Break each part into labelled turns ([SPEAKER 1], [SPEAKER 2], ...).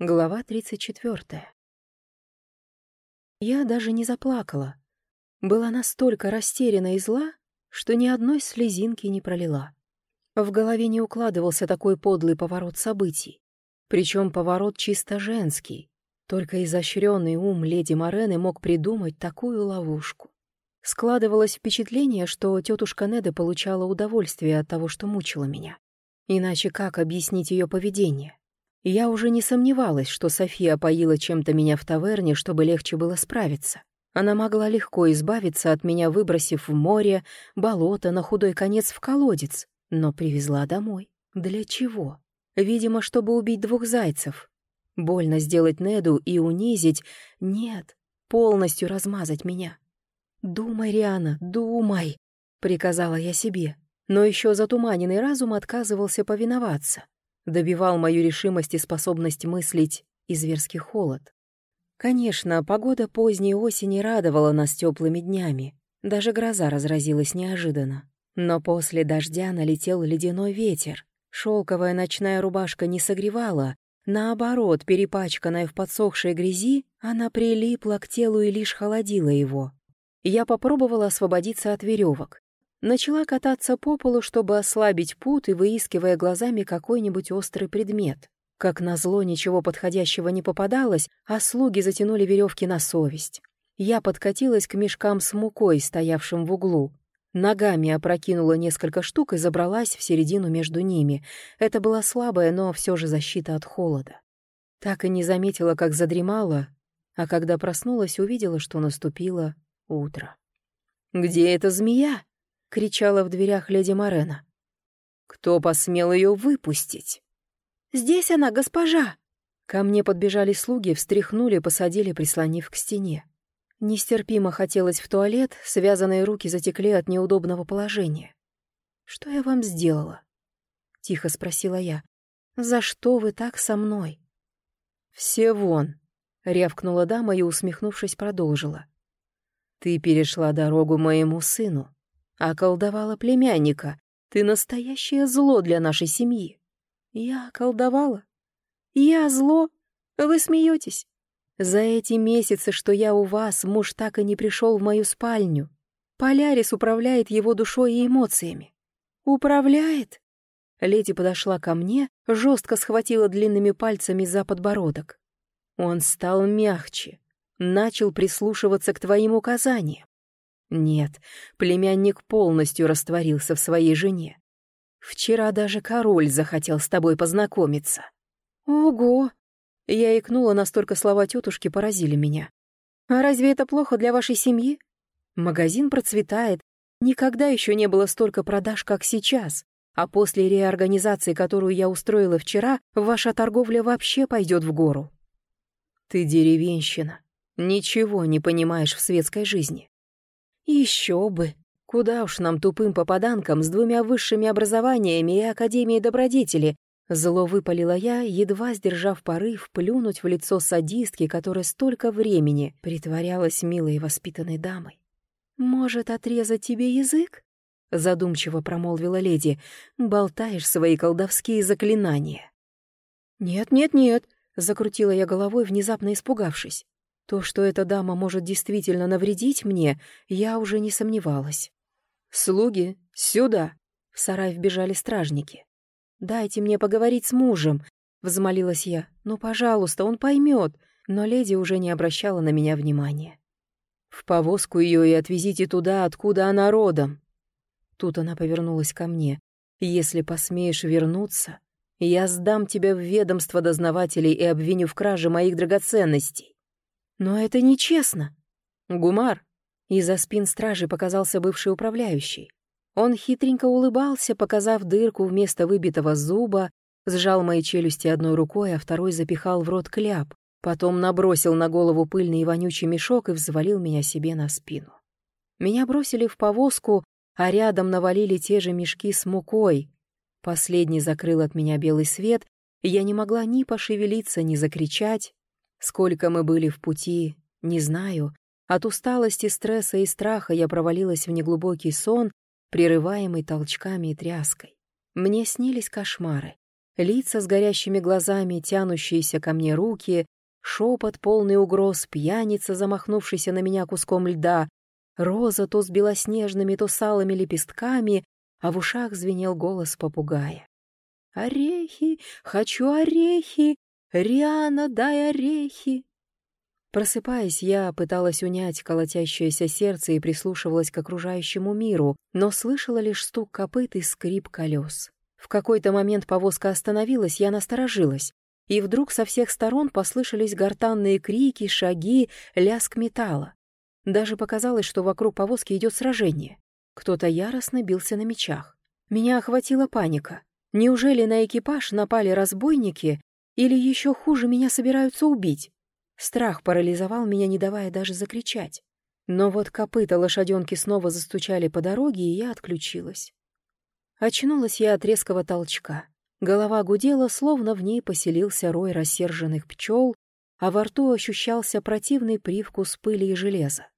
[SPEAKER 1] Глава 34. Я даже не заплакала. Была настолько растеряна и зла, что ни одной слезинки не пролила. В голове не укладывался такой подлый поворот событий. Причем поворот чисто женский. Только изощренный ум леди Морены мог придумать такую ловушку. Складывалось впечатление, что тетушка Неда получала удовольствие от того, что мучила меня. Иначе как объяснить ее поведение? Я уже не сомневалась, что София поила чем-то меня в таверне, чтобы легче было справиться. Она могла легко избавиться от меня, выбросив в море, болото, на худой конец в колодец, но привезла домой. Для чего? Видимо, чтобы убить двух зайцев. Больно сделать Неду и унизить. Нет, полностью размазать меня. «Думай, Риана, думай!» — приказала я себе. Но еще затуманенный разум отказывался повиноваться добивал мою решимость и способность мыслить и зверский холод. Конечно, погода поздней осени радовала нас теплыми днями. Даже гроза разразилась неожиданно. Но после дождя налетел ледяной ветер. Шелковая ночная рубашка не согревала, наоборот, перепачканная в подсохшей грязи, она прилипла к телу и лишь холодила его. Я попробовала освободиться от веревок. Начала кататься по полу, чтобы ослабить пут и выискивая глазами какой-нибудь острый предмет. Как назло, ничего подходящего не попадалось, а слуги затянули веревки на совесть. Я подкатилась к мешкам с мукой, стоявшим в углу. Ногами опрокинула несколько штук и забралась в середину между ними. Это была слабая, но все же защита от холода. Так и не заметила, как задремала, а когда проснулась, увидела, что наступило утро. «Где эта змея?» Кричала в дверях леди Морена. «Кто посмел ее выпустить?» «Здесь она, госпожа!» Ко мне подбежали слуги, встряхнули, посадили, прислонив к стене. Нестерпимо хотелось в туалет, связанные руки затекли от неудобного положения. «Что я вам сделала?» — тихо спросила я. «За что вы так со мной?» «Все вон!» — рявкнула дама и, усмехнувшись, продолжила. «Ты перешла дорогу моему сыну околдовала племянника. Ты настоящее зло для нашей семьи. Я околдовала? Я зло? Вы смеетесь? За эти месяцы, что я у вас, муж так и не пришел в мою спальню. Полярис управляет его душой и эмоциями. Управляет? Леди подошла ко мне, жестко схватила длинными пальцами за подбородок. Он стал мягче, начал прислушиваться к твоим указаниям. Нет, племянник полностью растворился в своей жене. Вчера даже король захотел с тобой познакомиться. Ого! Я икнула, настолько слова тетушки поразили меня. А разве это плохо для вашей семьи? Магазин процветает. Никогда еще не было столько продаж, как сейчас. А после реорганизации, которую я устроила вчера, ваша торговля вообще пойдет в гору. Ты деревенщина. Ничего не понимаешь в светской жизни. Еще бы! Куда уж нам тупым попаданкам с двумя высшими образованиями и Академией добродетели, Зло выпалила я, едва сдержав порыв плюнуть в лицо садистки, которая столько времени притворялась милой и воспитанной дамой. «Может, отрезать тебе язык?» — задумчиво промолвила леди. «Болтаешь свои колдовские заклинания». «Нет, нет, нет», — закрутила я головой, внезапно испугавшись. То, что эта дама может действительно навредить мне, я уже не сомневалась. «Слуги, сюда!» — в сарай вбежали стражники. «Дайте мне поговорить с мужем», — взмолилась я. «Ну, пожалуйста, он поймет». Но леди уже не обращала на меня внимания. «В повозку ее и отвезите туда, откуда она родом». Тут она повернулась ко мне. «Если посмеешь вернуться, я сдам тебя в ведомство дознавателей и обвиню в краже моих драгоценностей». Но это нечестно. Гумар. Из-за спин стражи показался бывший управляющий. Он хитренько улыбался, показав дырку вместо выбитого зуба, сжал мои челюсти одной рукой, а второй запихал в рот кляп, потом набросил на голову пыльный и вонючий мешок и взвалил меня себе на спину. Меня бросили в повозку, а рядом навалили те же мешки с мукой. Последний закрыл от меня белый свет, и я не могла ни пошевелиться, ни закричать, Сколько мы были в пути, не знаю. От усталости, стресса и страха я провалилась в неглубокий сон, прерываемый толчками и тряской. Мне снились кошмары. лица с горящими глазами, тянущиеся ко мне руки, шепот полный угроз, пьяница, замахнувшийся на меня куском льда, роза то с белоснежными, то с алыми лепестками, а в ушах звенел голос попугая. «Орехи! Хочу орехи! Риана, дай орехи!» Просыпаясь, я пыталась унять колотящееся сердце и прислушивалась к окружающему миру, но слышала лишь стук копыт и скрип колес. В какой-то момент повозка остановилась, я насторожилась, и вдруг со всех сторон послышались гортанные крики, шаги, лязг металла. Даже показалось, что вокруг повозки идет сражение. Кто-то яростно бился на мечах. Меня охватила паника. Неужели на экипаж напали разбойники или еще хуже меня собираются убить? Страх парализовал меня, не давая даже закричать. Но вот копыта лошаденки снова застучали по дороге, и я отключилась. Очнулась я от резкого толчка. Голова гудела, словно в ней поселился рой рассерженных пчел, а во рту ощущался противный привкус пыли и железа.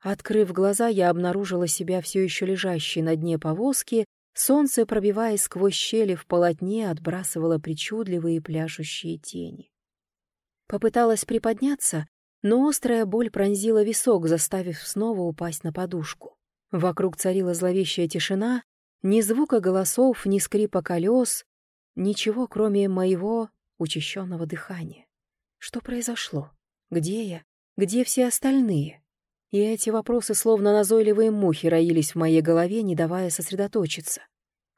[SPEAKER 1] Открыв глаза, я обнаружила себя все еще лежащей на дне повозки, солнце, пробиваясь сквозь щели в полотне, отбрасывало причудливые пляшущие тени. Попыталась приподняться, но острая боль пронзила висок, заставив снова упасть на подушку. Вокруг царила зловещая тишина, ни звука голосов, ни скрипа колес, ничего, кроме моего учащенного дыхания. Что произошло? Где я? Где все остальные? И эти вопросы, словно назойливые мухи, роились в моей голове, не давая сосредоточиться.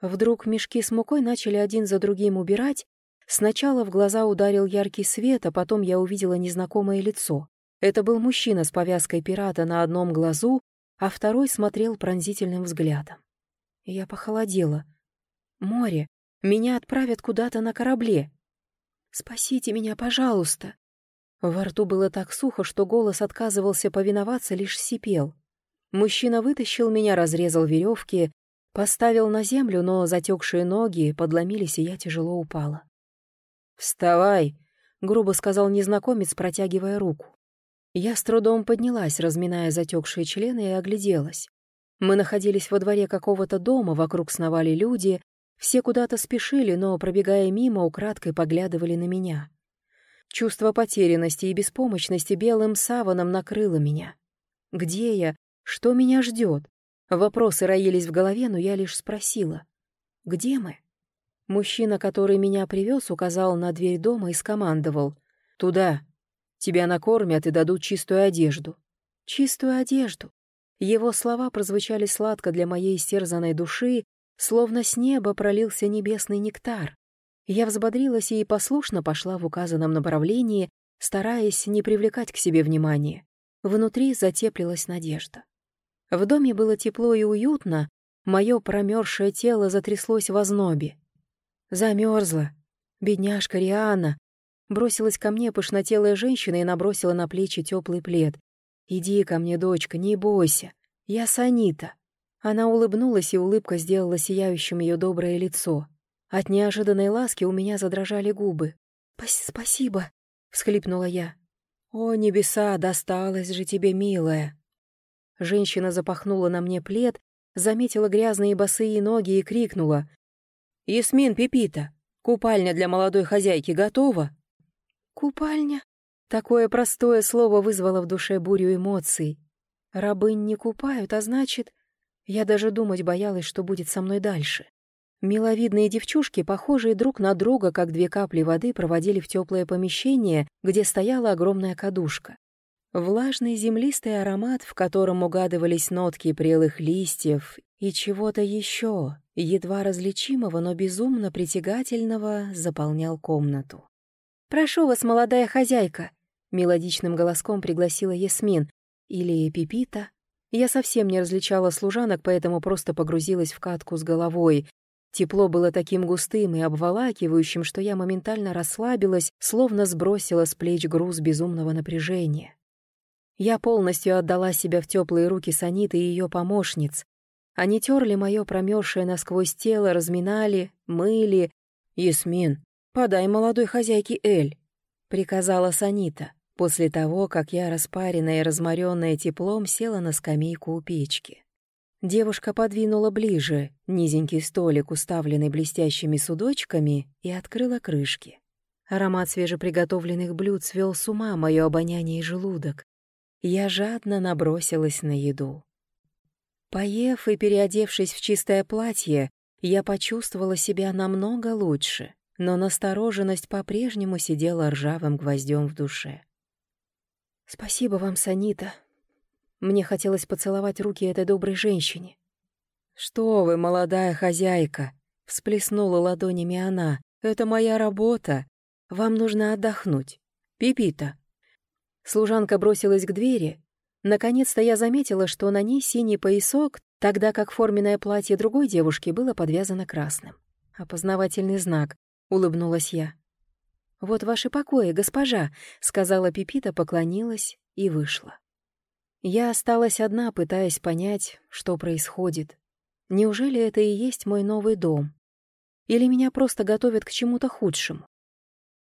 [SPEAKER 1] Вдруг мешки с мукой начали один за другим убирать, Сначала в глаза ударил яркий свет, а потом я увидела незнакомое лицо. Это был мужчина с повязкой пирата на одном глазу, а второй смотрел пронзительным взглядом. Я похолодела. «Море! Меня отправят куда-то на корабле! Спасите меня, пожалуйста!» Во рту было так сухо, что голос отказывался повиноваться, лишь сипел. Мужчина вытащил меня, разрезал веревки, поставил на землю, но затекшие ноги подломились, и я тяжело упала. «Вставай!» — грубо сказал незнакомец, протягивая руку. Я с трудом поднялась, разминая затекшие члены, и огляделась. Мы находились во дворе какого-то дома, вокруг сновали люди, все куда-то спешили, но, пробегая мимо, украдкой поглядывали на меня. Чувство потерянности и беспомощности белым саваном накрыло меня. Где я? Что меня ждет? Вопросы роились в голове, но я лишь спросила. «Где мы?» Мужчина, который меня привез, указал на дверь дома и скомандовал. «Туда. Тебя накормят и дадут чистую одежду». «Чистую одежду». Его слова прозвучали сладко для моей истерзанной души, словно с неба пролился небесный нектар. Я взбодрилась и послушно пошла в указанном направлении, стараясь не привлекать к себе внимания. Внутри затеплилась надежда. В доме было тепло и уютно, мое промерзшее тело затряслось в ознобе. Замерзла. Бедняжка Риана. Бросилась ко мне пышнотелая женщина и набросила на плечи теплый плед. «Иди ко мне, дочка, не бойся. Я Санита». Она улыбнулась, и улыбка сделала сияющим ее доброе лицо. От неожиданной ласки у меня задрожали губы. «Спасибо», — всхлипнула я. «О, небеса, досталось же тебе, милая!» Женщина запахнула на мне плед, заметила грязные босые ноги и крикнула. «Ясмин Пепита, купальня для молодой хозяйки готова?» «Купальня?» Такое простое слово вызвало в душе бурю эмоций. Рабынь не купают, а значит... Я даже думать боялась, что будет со мной дальше. Миловидные девчушки, похожие друг на друга, как две капли воды, проводили в теплое помещение, где стояла огромная кадушка. Влажный землистый аромат, в котором угадывались нотки прелых листьев и чего-то еще, едва различимого, но безумно притягательного, заполнял комнату. «Прошу вас, молодая хозяйка!» — мелодичным голоском пригласила Ясмин. Или Пипита. Я совсем не различала служанок, поэтому просто погрузилась в катку с головой. Тепло было таким густым и обволакивающим, что я моментально расслабилась, словно сбросила с плеч груз безумного напряжения. Я полностью отдала себя в теплые руки Саниты и ее помощниц, они терли мое промерзшее насквозь тело, разминали, мыли. «Ясмин, подай молодой хозяйке Эль», — приказала Санита, после того, как я, распаренная и разморенная теплом, села на скамейку у печки. Девушка подвинула ближе низенький столик, уставленный блестящими судочками, и открыла крышки. Аромат свежеприготовленных блюд свел с ума мое обоняние и желудок. Я жадно набросилась на еду. Поев и переодевшись в чистое платье, я почувствовала себя намного лучше, но настороженность по-прежнему сидела ржавым гвоздем в душе. «Спасибо вам, Санита», мне хотелось поцеловать руки этой доброй женщине. «Что вы, молодая хозяйка!» — всплеснула ладонями она. «Это моя работа. Вам нужно отдохнуть. Пипита». Служанка бросилась к двери. Наконец-то я заметила, что на ней синий поясок, тогда как форменное платье другой девушки было подвязано красным. «Опознавательный знак», — улыбнулась я. «Вот ваши покои, госпожа», — сказала Пипита, поклонилась и вышла. Я осталась одна, пытаясь понять, что происходит. Неужели это и есть мой новый дом? Или меня просто готовят к чему-то худшему?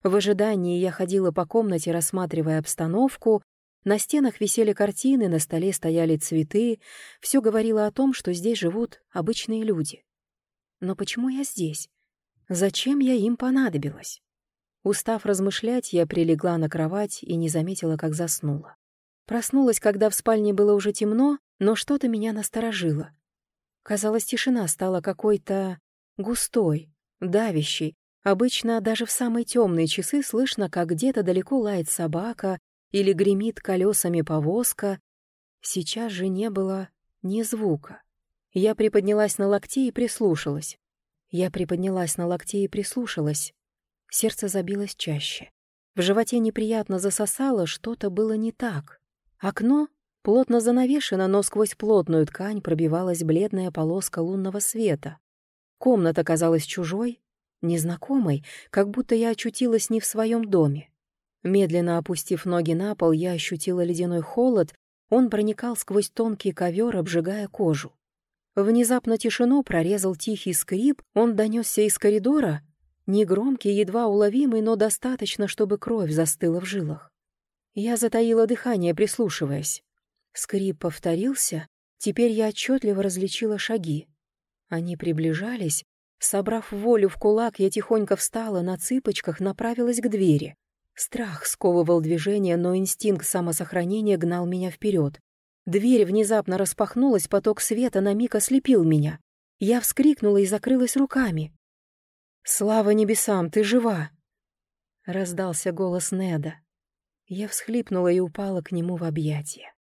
[SPEAKER 1] В ожидании я ходила по комнате, рассматривая обстановку. На стенах висели картины, на столе стояли цветы. Все говорило о том, что здесь живут обычные люди. Но почему я здесь? Зачем я им понадобилась? Устав размышлять, я прилегла на кровать и не заметила, как заснула. Проснулась, когда в спальне было уже темно, но что-то меня насторожило. Казалось, тишина стала какой-то густой, давящей. Обычно даже в самые темные часы слышно, как где-то далеко лает собака или гремит колесами повозка. Сейчас же не было ни звука. Я приподнялась на локте и прислушалась. Я приподнялась на локте и прислушалась. Сердце забилось чаще. В животе неприятно засосало, что-то было не так. Окно плотно занавешено, но сквозь плотную ткань пробивалась бледная полоска лунного света. Комната казалась чужой, незнакомой, как будто я очутилась не в своем доме. Медленно опустив ноги на пол, я ощутила ледяной холод, он проникал сквозь тонкий ковер, обжигая кожу. Внезапно тишину прорезал тихий скрип, он донесся из коридора, негромкий, едва уловимый, но достаточно, чтобы кровь застыла в жилах. Я затаила дыхание, прислушиваясь. Скрип повторился, теперь я отчетливо различила шаги. Они приближались. Собрав волю в кулак, я тихонько встала, на цыпочках направилась к двери. Страх сковывал движение, но инстинкт самосохранения гнал меня вперед. Дверь внезапно распахнулась, поток света на миг ослепил меня. Я вскрикнула и закрылась руками. «Слава небесам, ты жива!» Раздался голос Неда. Я всхлипнула и упала к нему в объятия.